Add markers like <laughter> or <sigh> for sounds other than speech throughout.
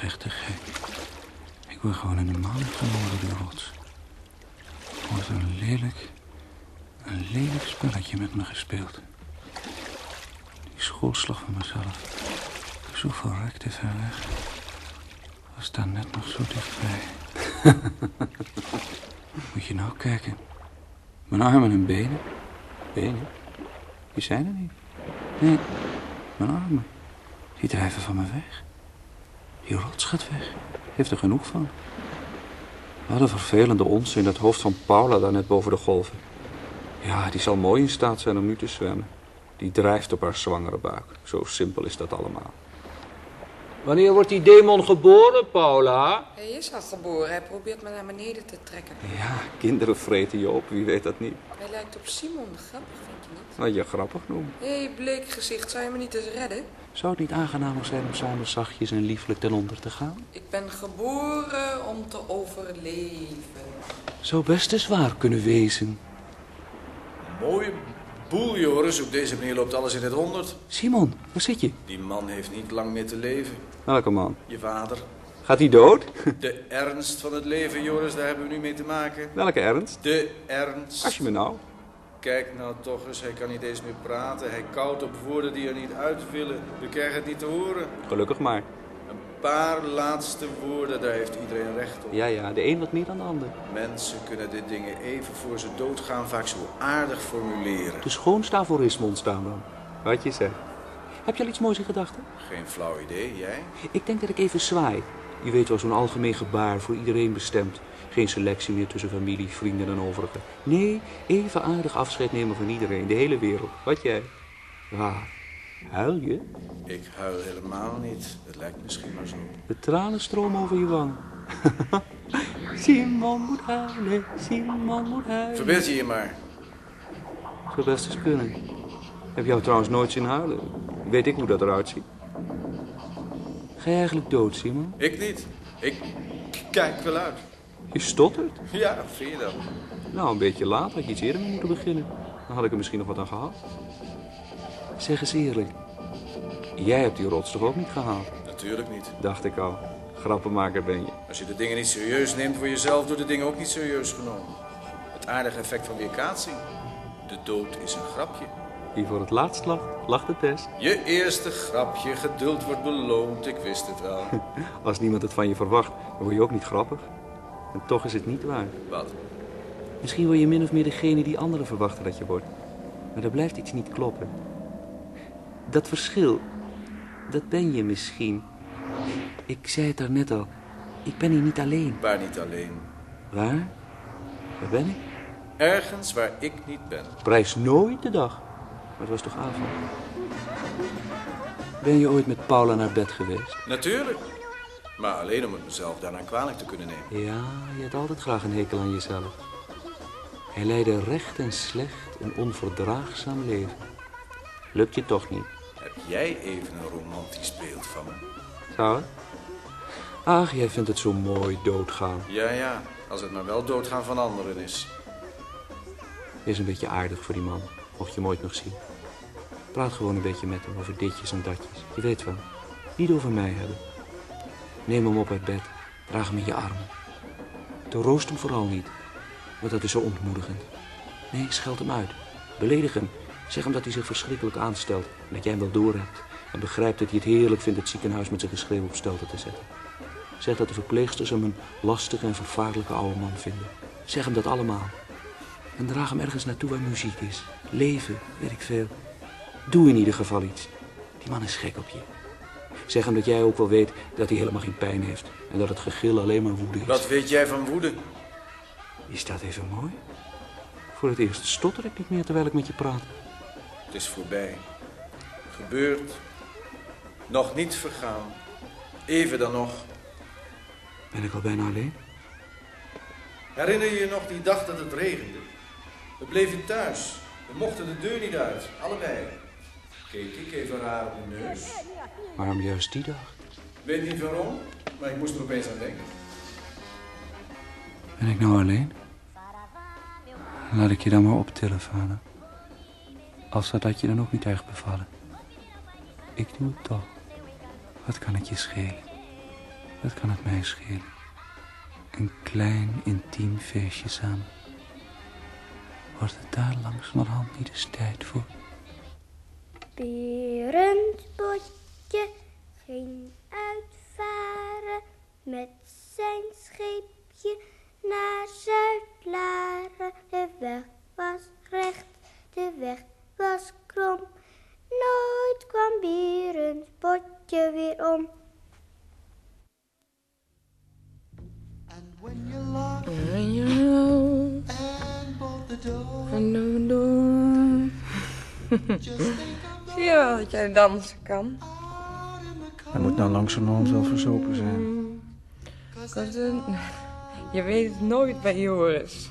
toch. Ik word gewoon in de maan genomen door die rots. Wordt een lelijk, een lelijk spelletje met me gespeeld. Die schoolslag van mezelf. Zo verrekte ver weg. Was daar net nog zo dichtbij. <laughs> Moet je nou kijken. Mijn armen en benen. Benen? Die zijn er niet. Nee, mijn armen. Die drijven van me weg. Die rots gaat weg. Heeft er genoeg van. Wat een vervelende ons in dat hoofd van Paula daar net boven de golven. Ja, die zal mooi in staat zijn om nu te zwemmen. Die drijft op haar zwangere buik. Zo simpel is dat allemaal. Wanneer wordt die demon geboren, Paula? Hij is al geboren. Hij probeert me naar beneden te trekken. Ja, kinderen vreten je op. Wie weet dat niet. Hij lijkt op Simon. Grappig, vind je niet? Wat je grappig noemt. Hé, hey, bleek gezicht. Zou je me niet eens redden? Zou het niet aangenamer zijn om samen zachtjes en lieflijk ten onder te gaan? Ik ben geboren om te overleven. Zou best eens waar kunnen wezen. Mooie boel, Joris. Op deze manier loopt alles in het honderd. Simon, waar zit je? Die man heeft niet lang meer te leven. Welke man? Je vader. Gaat hij dood? <laughs> De ernst van het leven, Joris, daar hebben we nu mee te maken. Welke ernst? De ernst. Als je me nou. Kijk nou toch eens, hij kan niet eens meer praten. Hij koudt op woorden die er niet uit willen. We krijgen het niet te horen. Gelukkig maar. Paar laatste woorden, daar heeft iedereen recht op. Ja, ja, de een wat meer dan de ander. Mensen kunnen dit dingen even voor ze doodgaan vaak zo aardig formuleren. De schoonste aforismen ontstaan dan. Wat je zegt. Heb je al iets moois in gedachten? Geen flauw idee, jij? Ik denk dat ik even zwaai. Je weet wel, zo'n algemeen gebaar voor iedereen bestemd. Geen selectie meer tussen familie, vrienden en overigen. Nee, even aardig afscheid nemen van iedereen, de hele wereld. Wat jij? Ja, huil je? Ik huil helemaal niet. Het lijkt misschien maar zo. De tranen stromen over je wang. <laughs> Simon moet huilen, Simon moet huilen. Verbeeld je je maar. Zou best eens kunnen. Heb jou trouwens nooit zien huilen? Weet ik hoe dat eruit ziet. Ga je eigenlijk dood, Simon? Ik niet. Ik kijk wel uit. Je stottert? Ja, vind je dat? Nou, een beetje laat. Had je iets eerder mee moeten beginnen. Dan had ik er misschien nog wat aan gehad. Zeg eens eerlijk. Jij hebt die rots toch ook niet gehaald? Natuurlijk niet. Dacht ik al. Grappenmaker ben je. Als je de dingen niet serieus neemt, word je zelf door de dingen ook niet serieus genomen. Het aardige effect van weerkaatsing. De dood is een grapje. Wie voor het laatst lacht, lacht het best. Je eerste grapje, geduld wordt beloond, ik wist het wel. <laughs> Als niemand het van je verwacht, dan word je ook niet grappig. En toch is het niet waar. Wat? Misschien word je min of meer degene die anderen verwachten dat je wordt. Maar er blijft iets niet kloppen. Dat verschil, dat ben je misschien. Ik zei het daarnet al. Ik ben hier niet alleen. Waar niet alleen. Waar? Waar ben ik? Ergens waar ik niet ben. Prijs nooit de dag. Maar het was toch avond? Ben je ooit met Paula naar bed geweest? Natuurlijk. Maar alleen om het mezelf daarna kwalijk te kunnen nemen. Ja, je had altijd graag een hekel aan jezelf. Hij leidde recht en slecht een onverdraagzaam leven. Lukt je toch niet? Jij even een romantisch beeld van me? Zou? Ach, jij vindt het zo mooi doodgaan. Ja, ja. Als het maar wel doodgaan van anderen is. Is een beetje aardig voor die man, mocht je hem ooit nog zien. Praat gewoon een beetje met hem over ditjes en datjes. Je weet wel, niet over mij hebben. Neem hem op uit bed, draag hem in je armen. Roost hem vooral niet, want dat is zo ontmoedigend. Nee, scheld hem uit, beledig hem. Zeg hem dat hij zich verschrikkelijk aanstelt en dat jij hem wel doorhebt. En begrijpt dat hij het heerlijk vindt het ziekenhuis met zijn geschreeuw op stelte te zetten. Zeg dat de verpleegsters hem een lastige en vervaarlijke oude man vinden. Zeg hem dat allemaal. En draag hem ergens naartoe waar muziek is. Leven, weet ik veel. Doe in ieder geval iets. Die man is gek op je. Zeg hem dat jij ook wel weet dat hij helemaal geen pijn heeft. En dat het gegil alleen maar woede is. Wat weet jij van woede? Is dat even mooi? Voor het eerst stotter ik niet meer terwijl ik met je praat. Het is voorbij. Gebeurd. Nog niet vergaan. Even dan nog. Ben ik al bijna alleen? Herinner je je nog die dag dat het regende? We bleven thuis. We mochten de deur niet uit. Allebei. Keek ik even raar op de neus. Waarom juist die dag? Weet niet waarom, maar ik moest er opeens aan denken. Ben ik nou alleen? Laat ik je dan maar optillen, vader. Als dat had je dan ook niet erg bevallen. Ik doe het toch. Wat kan het je schelen? Wat kan het mij schelen? Een klein, intiem feestje samen. Wordt het daar langzamerhand niet eens tijd voor? Berendbotje ging uitvaren met zijn scheepje naar Zuid-Laren. De weg was recht, de weg was krom. Nooit kwam Berendbotje weer om. En jou. En doe, doe. Zie je wel dat jij dansen kan? Hij moet nou langzamerhand wel verzopen zijn. <laughs> Je weet het nooit bij Joris.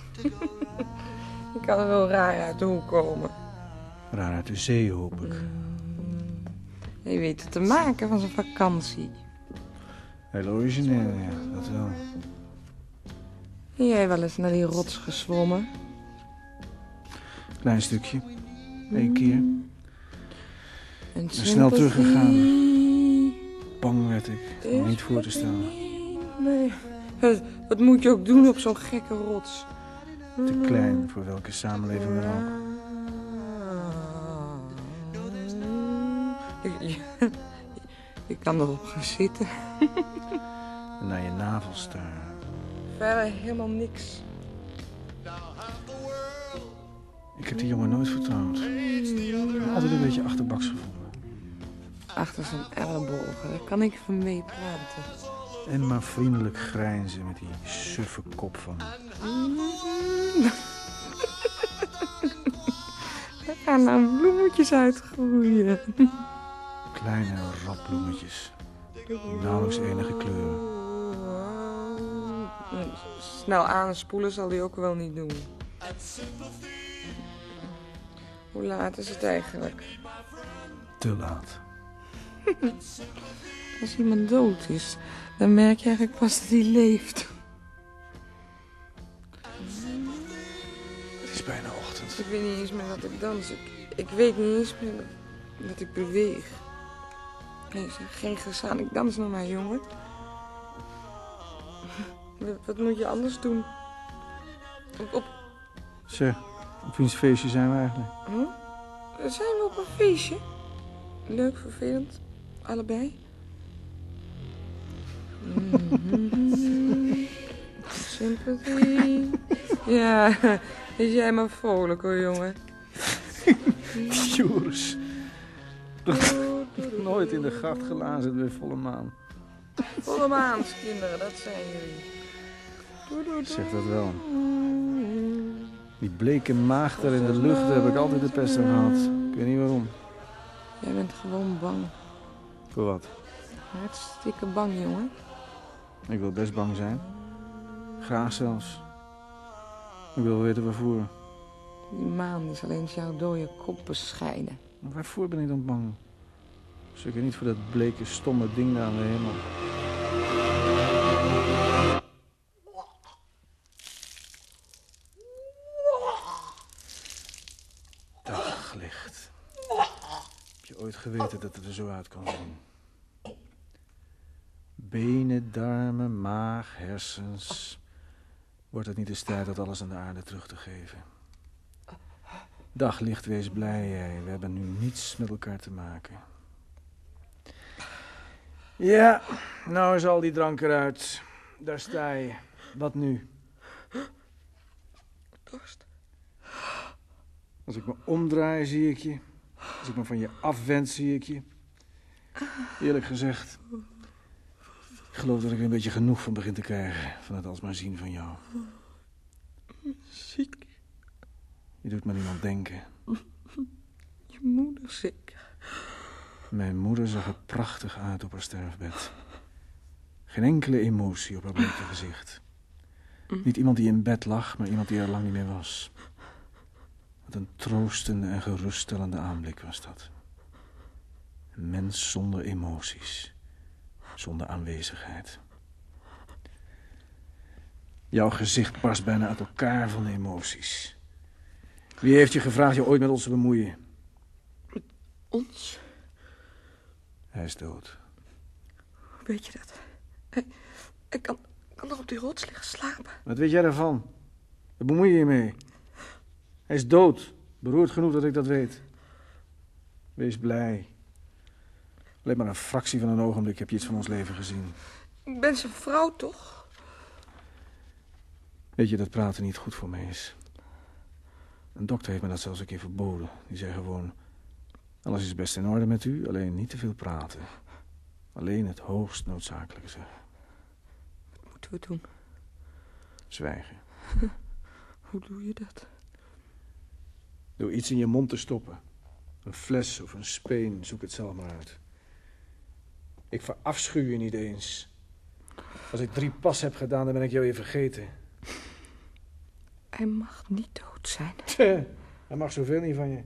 Je <laughs> kan er wel raar uit de hoek komen. Raar uit de zee, hoop ik. Je weet het te maken van zijn vakantie. Heel origineel, ja, dat wel. Jij wel eens naar die rots gezwommen? Klein stukje. Eén keer. En snel teruggegaan. Bang werd ik. Om niet voor te stellen. Nee. Wat, wat moet je ook doen op zo'n gekke rots? Te klein voor welke samenleving dan ook. <laughs> Je kan erop gaan zitten. En <laughs> naar je navel staren. Verder helemaal niks. Ik heb die jongen nooit vertrouwd. Altijd een beetje achterbaks gevonden. Achter zijn ellebogen, daar kan ik van mee praten. En maar vriendelijk grijnzen met die suffe kop van. <laughs> Daar gaan nou bloemetjes uitgroeien. Kleine ratbloemetjes. Nauwelijks enige kleuren. Snel aanspoelen zal hij ook wel niet doen. Hoe laat is het eigenlijk? Te laat. <laughs> Als iemand dood is, dan merk je eigenlijk pas dat hij leeft. Het is bijna ochtend. Ik weet niet eens meer dat ik dans. Ik, ik weet niet eens meer dat ik beweeg. Nee, zeg, geen gestaan. Ik dans nog maar, jongen. Wat, moet je anders doen? Op, op, Zeg, op wiens feestje zijn we eigenlijk? huh? Zijn we op een feestje? Leuk, vervelend. Allebei. Sympathie. <laughs> Ja, is jij maar vrolijk hoor, jongen. <laughs> Joris. Nooit in de gracht gelazerd bij volle maan. Volle maans, kinderen, dat zijn jullie. Doe, doe, doe. Zeg dat wel. Die bleke maag daar in de lucht daar heb ik altijd de pest aan gehad. Ik weet niet waarom. Jij bent gewoon bang. Voor wat? Hartstikke bang, jongen. Ik wil best bang zijn. Graag zelfs. Ik wil weten waarvoor. Die maan is alleen jouw dode kop bescheiden. Maar waarvoor ben ik dan bang? Zeker niet voor dat bleke, stomme ding daar aan de hemel. Daglicht. Heb je ooit geweten dat het er zo uit kan zien? Benen, darmen, maag, hersens. Wordt het niet eens tijd dat alles aan de aarde terug te geven? Daglicht, wees blij jij. We hebben nu niets met elkaar te maken. Ja, nou is al die drank eruit. Daar sta je. Wat nu? Dorst. Als ik me omdraai, zie ik je. Als ik me van je afwend, zie ik je. Eerlijk gezegd, ik geloof dat ik er een beetje genoeg van begin te krijgen. Van het alsmaar zien van jou. Ziek. Je doet me aan denken. Je moeder ziek. Mijn moeder zag er prachtig uit op haar sterfbed. Geen enkele emotie op haar bleke gezicht. Niet iemand die in bed lag, maar iemand die er lang niet meer was. Wat een troostende en geruststellende aanblik was dat. Een mens zonder emoties. Zonder aanwezigheid. Jouw gezicht barst bijna uit elkaar van emoties. Wie heeft je gevraagd je ooit met ons te bemoeien? Ons? Hij is dood. Hoe weet je dat? Ik kan, kan nog op die rots liggen slapen. Wat weet jij daarvan? Wat bemoei je je mee? Hij is dood. Beroerd genoeg dat ik dat weet. Wees blij. Alleen maar een fractie van een ogenblik heb je iets van ons leven gezien. Ik ben zijn vrouw toch? Weet je dat praten niet goed voor mij is? Een dokter heeft me dat zelfs een keer verboden. Die zei gewoon... Alles is best in orde met u, alleen niet te veel praten. Alleen het hoogst noodzakelijke zeggen. Wat moeten we doen? Zwijgen. <laughs> Hoe doe je dat? Door iets in je mond te stoppen. Een fles of een speen, zoek het zelf maar uit. Ik verafschuw je niet eens. Als ik drie pas heb gedaan, dan ben ik jou weer vergeten. Hij mag niet dood zijn. Hij mag zoveel niet van je.